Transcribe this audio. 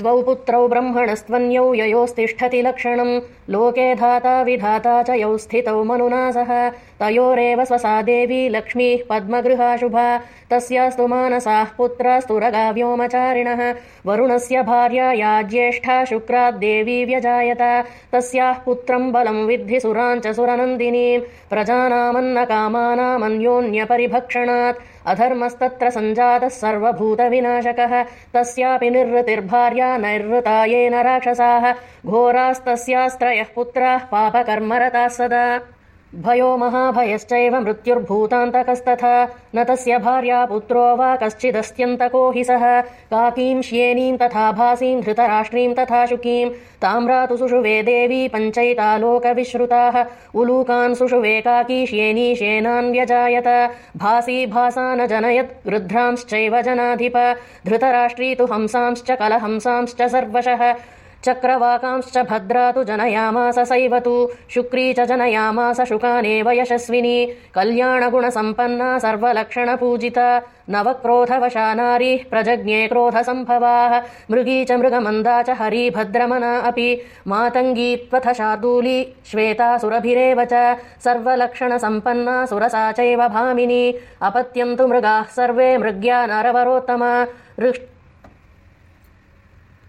द्वौ पुत्रौ ब्रह्मणस्त्वन्यौ ययोस्तिष्ठति लक्षणम् लोके धाता विधाता च यौ स्थितौ मनुना सह तयोरेव स्वसा देवी लक्ष्मीः पद्मगृहाशुभा। तस्यास्तु मानसाः पुत्रास्तु रगा व्योमचारिणः वरुणस्य भार्या या ज्येष्ठा शुक्राद्देवी व्यजायत। तस्याः पुत्रम् बलम् विद्धि सुराञ्च सुरनन्दिनीम् प्रजानामन्नकामानामन्योन्यपरिभक्षणात् अधर्मस्तत्र सञ्जातः सर्वभूतविनाशकः तस्यापि निर्वृतिर्भार्या नैरृता येन राक्षसाः घोरास्तस्यास्त्रयः पुत्राः पापकर्मरताः सदा भयो महाभयश्चैव मृत्युर्भूतान्तकस्तथा। न तस्य भार्या पुत्रो वा कश्चिदस्त्यन्तको हि सः। काकीम् श्येनीम् तथा भासीम् धृतराष्ट्रीम् तथा शुकीम् ताम्रातु सुषुवे देवी पञ्चैतालोकविश्रुताः। उलूकान् सुषुवे काकी श्येनी श्येनान्व्यजायत भासी भासा न जनयत् गृध्रांश्चैव जनाधिप। धृतराष्ट्री तु हंसांश्च कलहंसांश्च सर्वशः चक्रवाकांश्च भद्रा तु जनयामास सैव तु शुक्री च जनयामास शुकानेव यशस्विनी कल्याणगुणसम्पन्ना सर्वलक्षणपूजिता नवक्रोधवशा नारीः प्रजज्ञे क्रोधसम्भवाः मृगी च मृगमन्दा च हरिभद्रमना अपि मातङ्गीत्वथ शार्दूली श्वेतासुरभिरेव च सर्वलक्षणसम्पन्ना सुरसा चैव भामिनी अपत्यन्तु मृगाः सर्वे मृग्या नरवरोत्तमा